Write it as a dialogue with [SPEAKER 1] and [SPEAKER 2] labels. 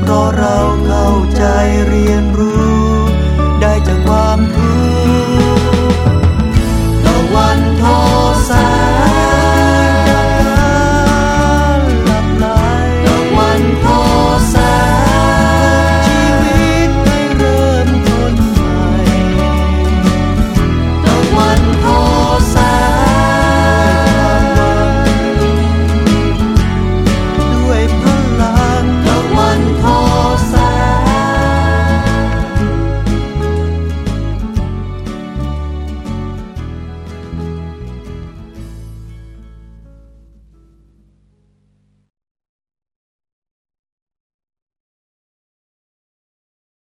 [SPEAKER 1] เพราะเรา